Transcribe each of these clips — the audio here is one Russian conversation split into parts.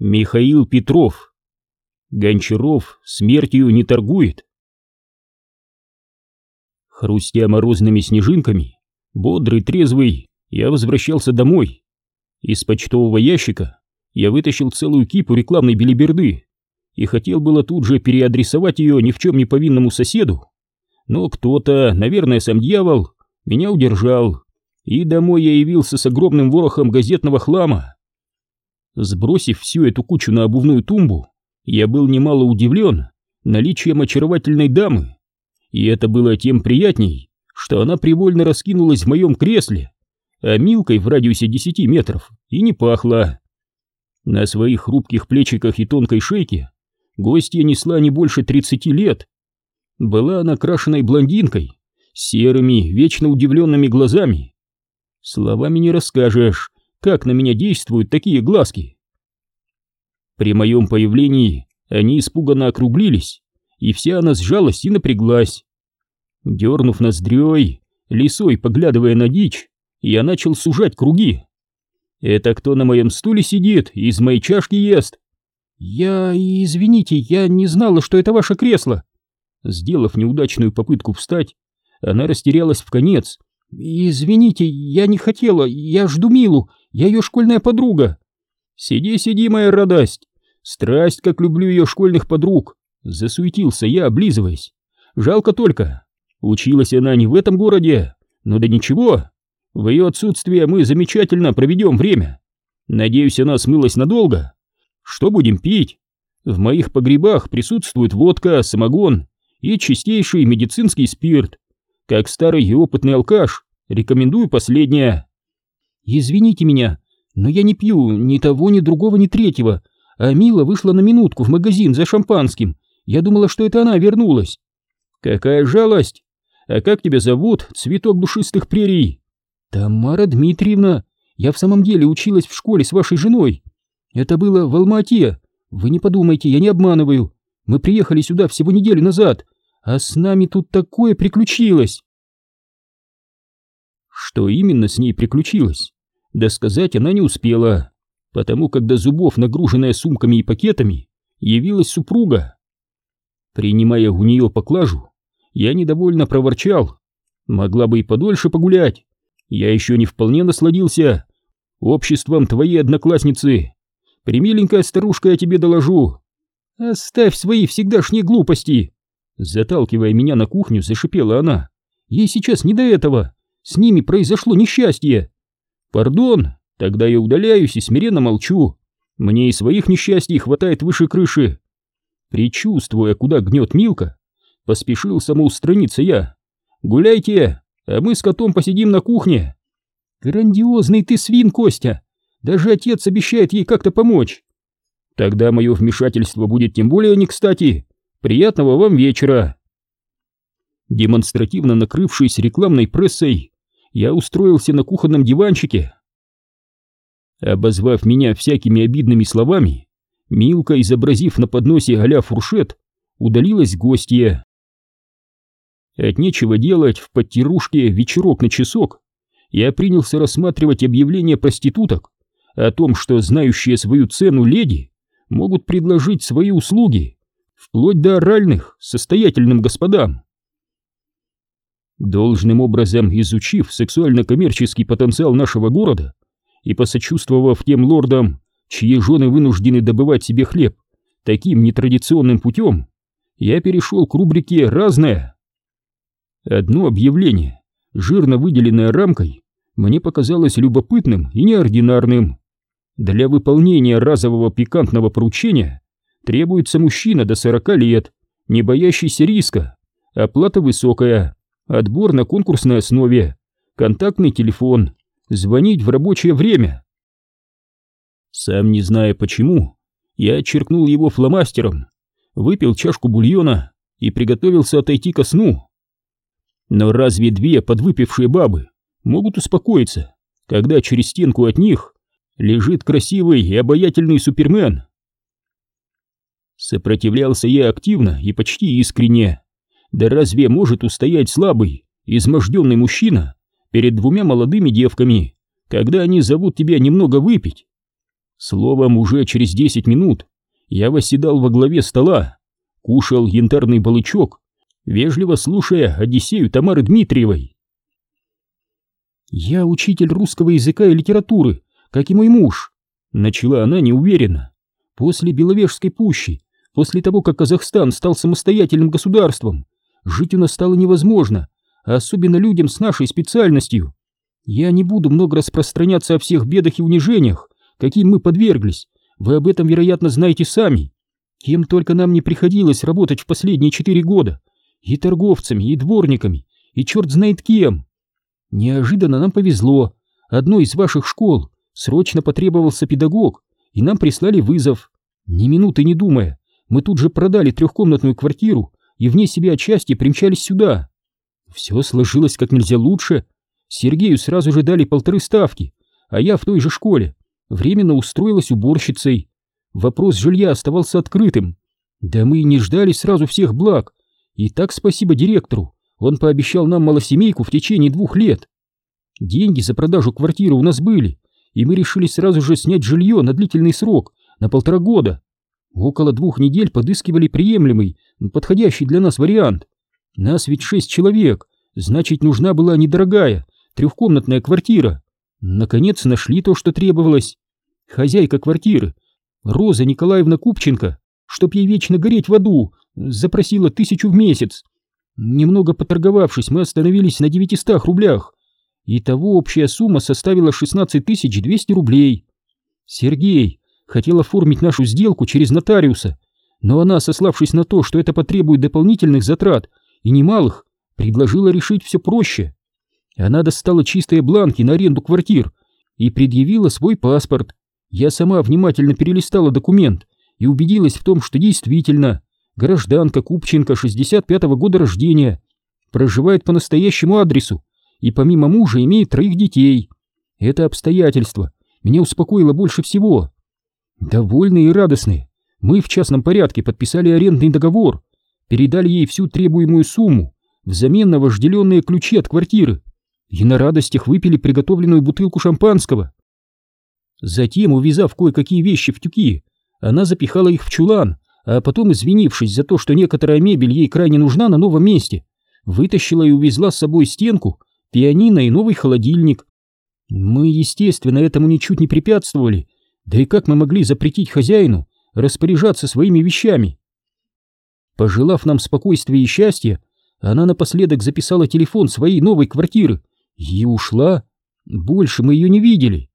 Михаил Петров. Гончаров смертью не торгует. Хрустя морозными снежинками, бодрый, трезвый, я возвращался домой. Из почтового ящика я вытащил целую кипу рекламной белиберды и хотел было тут же переадресовать ее ни в чем не повинному соседу. Но кто-то, наверное, сам дьявол, меня удержал, и домой я явился с огромным ворохом газетного хлама. Сбросив всю эту кучу на обувную тумбу, я был немало удивлен наличием очаровательной дамы. И это было тем приятней, что она привольно раскинулась в моем кресле, а Милкой в радиусе десяти метров и не пахла. На своих хрупких плечиках и тонкой шейке гостья несла не больше тридцати лет. Была она крашеной блондинкой, серыми, вечно удивленными глазами. Словами не расскажешь, как на меня действуют такие глазки? При моем появлении они испуганно округлились, и вся она сжалась и напряглась. Дернув ноздрёй, лисой поглядывая на дичь, я начал сужать круги. «Это кто на моем стуле сидит и из моей чашки ест?» «Я... извините, я не знала, что это ваше кресло». Сделав неудачную попытку встать, она растерялась в конец. «Извините, я не хотела, я жду Милу, я ее школьная подруга. Сиди, сиди, моя радость. Страсть, как люблю ее школьных подруг. Засуетился я, облизываясь. Жалко только. Училась она не в этом городе. Но да ничего. В ее отсутствие мы замечательно проведем время. Надеюсь, она смылась надолго. Что будем пить? В моих погребах присутствует водка, самогон и чистейший медицинский спирт. Как старый и опытный алкаш, рекомендую последнее. «Извините меня, но я не пью ни того, ни другого, ни третьего, а Мила вышла на минутку в магазин за шампанским. Я думала, что это она вернулась». «Какая жалость! А как тебя зовут, цветок душистых прерий?» «Тамара Дмитриевна. Я в самом деле училась в школе с вашей женой. Это было в Алма-Ате. Вы не подумайте, я не обманываю. Мы приехали сюда всего неделю назад, а с нами тут такое приключилось». Что именно с ней приключилось? Да сказать она не успела, потому до зубов, нагруженная сумками и пакетами, явилась супруга. Принимая у нее поклажу, я недовольно проворчал. Могла бы и подольше погулять. Я еще не вполне насладился обществом твоей одноклассницы. Примиленькая старушка, я тебе доложу. Оставь свои всегдашние глупости. Заталкивая меня на кухню, зашипела она. Ей сейчас не до этого. С ними произошло несчастье. Пардон, тогда я удаляюсь и смиренно молчу. Мне и своих несчастий хватает выше крыши. Причувствуя, куда гнет Милка, поспешил самоустраниться я. Гуляйте, а мы с котом посидим на кухне. Грандиозный ты свин, Костя. Даже отец обещает ей как-то помочь. Тогда мое вмешательство будет тем более не кстати. Приятного вам вечера. Демонстративно накрывшись рекламной прессой, я устроился на кухонном диванчике. Обозвав меня всякими обидными словами, Милка, изобразив на подносе а фуршет, удалилась гостья. От нечего делать в подтирушке вечерок на часок, я принялся рассматривать объявления проституток о том, что знающие свою цену леди могут предложить свои услуги, вплоть до оральных, состоятельным господам. Должным образом изучив сексуально-коммерческий потенциал нашего города и посочувствовав тем лордам, чьи жены вынуждены добывать себе хлеб таким нетрадиционным путем, я перешел к рубрике «Разное». Одно объявление, жирно выделенное рамкой, мне показалось любопытным и неординарным. Для выполнения разового пикантного поручения требуется мужчина до 40 лет, не боящийся риска, оплата высокая, Отбор на конкурсной основе. Контактный телефон. Звонить в рабочее время. Сам не зная почему, я черкнул его фломастером, выпил чашку бульона и приготовился отойти ко сну. Но разве две подвыпившие бабы могут успокоиться, когда через стенку от них лежит красивый и обаятельный супермен? Сопротивлялся я активно и почти искренне. Да разве может устоять слабый, изможденный мужчина перед двумя молодыми девками, когда они зовут тебя немного выпить? Словом, уже через десять минут я восседал во главе стола, кушал янтарный балычок, вежливо слушая Одиссею Тамары Дмитриевой. «Я учитель русского языка и литературы, как и мой муж», — начала она неуверенно. «После Беловежской пущи, после того, как Казахстан стал самостоятельным государством, жить у нас стало невозможно, особенно людям с нашей специальностью. Я не буду много распространяться о всех бедах и унижениях, каким мы подверглись, вы об этом, вероятно, знаете сами. Кем только нам не приходилось работать в последние четыре года, и торговцами, и дворниками, и черт знает кем. Неожиданно нам повезло, одной из ваших школ срочно потребовался педагог, и нам прислали вызов. Ни минуты не думая, мы тут же продали трехкомнатную квартиру и вне себя отчасти примчались сюда. Все сложилось как нельзя лучше. Сергею сразу же дали полторы ставки, а я в той же школе временно устроилась уборщицей. Вопрос жилья оставался открытым. Да мы и не ждали сразу всех благ. И так спасибо директору, он пообещал нам малосемейку в течение двух лет. Деньги за продажу квартиры у нас были, и мы решили сразу же снять жилье на длительный срок, на полтора года. Около двух недель подыскивали приемлемый, подходящий для нас вариант. Нас ведь шесть человек, значит, нужна была недорогая, трехкомнатная квартира. Наконец нашли то, что требовалось. Хозяйка квартиры, Роза Николаевна Купченко, чтоб ей вечно гореть в аду, запросила тысячу в месяц. Немного поторговавшись, мы остановились на 900 рублях. Итого общая сумма составила 16 200 рублей. Сергей хотел оформить нашу сделку через нотариуса, но она, сославшись на то, что это потребует дополнительных затрат и немалых, предложила решить все проще. Она достала чистые бланки на аренду квартир и предъявила свой паспорт. Я сама внимательно перелистала документ и убедилась в том, что действительно гражданка Купченко 65-го года рождения, проживает по настоящему адресу и помимо мужа имеет троих детей. Это обстоятельство меня успокоило больше всего. Довольные и радостные, мы в частном порядке подписали арендный договор, передали ей всю требуемую сумму взамен на вожделенные ключи от квартиры и на радостях выпили приготовленную бутылку шампанского. Затем, увязав кое-какие вещи в тюки, она запихала их в чулан, а потом, извинившись за то, что некоторая мебель ей крайне нужна на новом месте, вытащила и увезла с собой стенку, пианино и новый холодильник. Мы, естественно, этому ничуть не препятствовали, да и как мы могли запретить хозяину распоряжаться своими вещами? Пожелав нам спокойствия и счастья, она напоследок записала телефон своей новой квартиры и ушла. Больше мы ее не видели.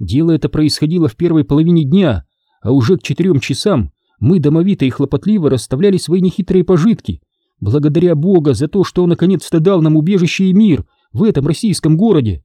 Дело это происходило в первой половине дня, а уже к четырем часам мы домовито и хлопотливо расставляли свои нехитрые пожитки, благодаря Бога за то, что Он наконец-то дал нам убежище и мир в этом российском городе.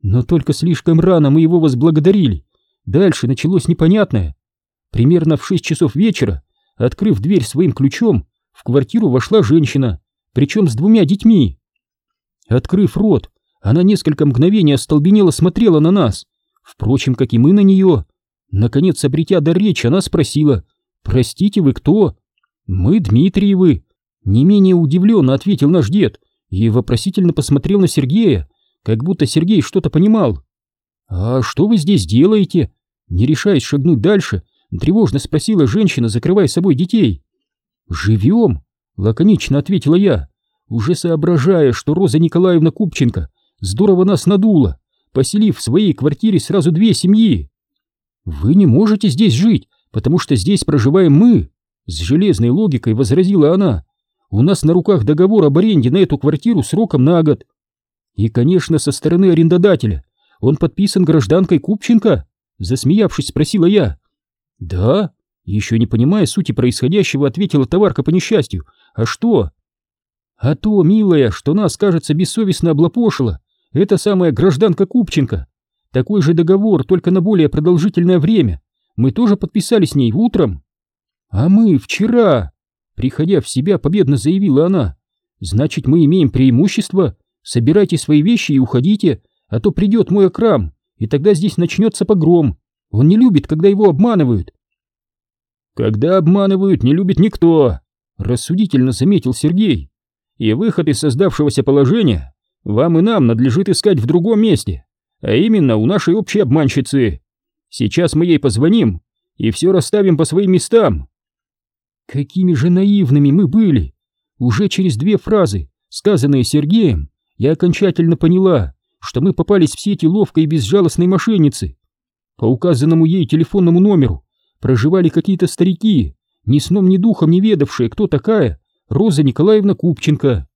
Но только слишком рано мы его возблагодарили. Дальше началось непонятное. Примерно в шесть часов вечера, открыв дверь своим ключом, в квартиру вошла женщина, причем с двумя детьми. Открыв рот, она несколько мгновений остолбенело смотрела на нас, впрочем, как и мы на нее. Наконец, обретя дар речи, она спросила, «Простите, вы кто?» «Мы Дмитриевы», — не менее удивленно ответил наш дед и вопросительно посмотрел на Сергея, как будто Сергей что-то понимал. «А что вы здесь делаете?» Не решаясь шагнуть дальше, тревожно спросила женщина, закрывая собой детей. «Живем», — лаконично ответила я уже соображая, что Роза Николаевна Купченко здорово нас надула, поселив в своей квартире сразу две семьи. Вы не можете здесь жить, потому что здесь проживаем мы, с железной логикой возразила она. У нас на руках договор об аренде на эту квартиру сроком на год. И, конечно, со стороны арендодателя он подписан гражданкой Купченко, засмеявшись, спросила я. Да, еще не понимая сути происходящего, ответила товарка по несчастью. А что? А то, милая, что нас, кажется, бессовестно облапошила, это самая гражданка Купченко. Такой же договор, только на более продолжительное время. Мы тоже подписали с ней утром. А мы вчера, приходя в себя, победно заявила она. Значит, мы имеем преимущество. Собирайте свои вещи и уходите, а то придет мой окрам, и тогда здесь начнется погром. Он не любит, когда его обманывают. Когда обманывают, не любит никто, рассудительно заметил Сергей и выход из создавшегося положения вам и нам надлежит искать в другом месте, а именно у нашей общей обманщицы. Сейчас мы ей позвоним и все расставим по своим местам. Какими же наивными мы были! Уже через две фразы, сказанные Сергеем, я окончательно поняла, что мы попались в сети ловкой и безжалостной мошенницы. По указанному ей телефонному номеру проживали какие-то старики, ни сном ни духом не ведавшие, кто такая Роза Николаевна Купченко.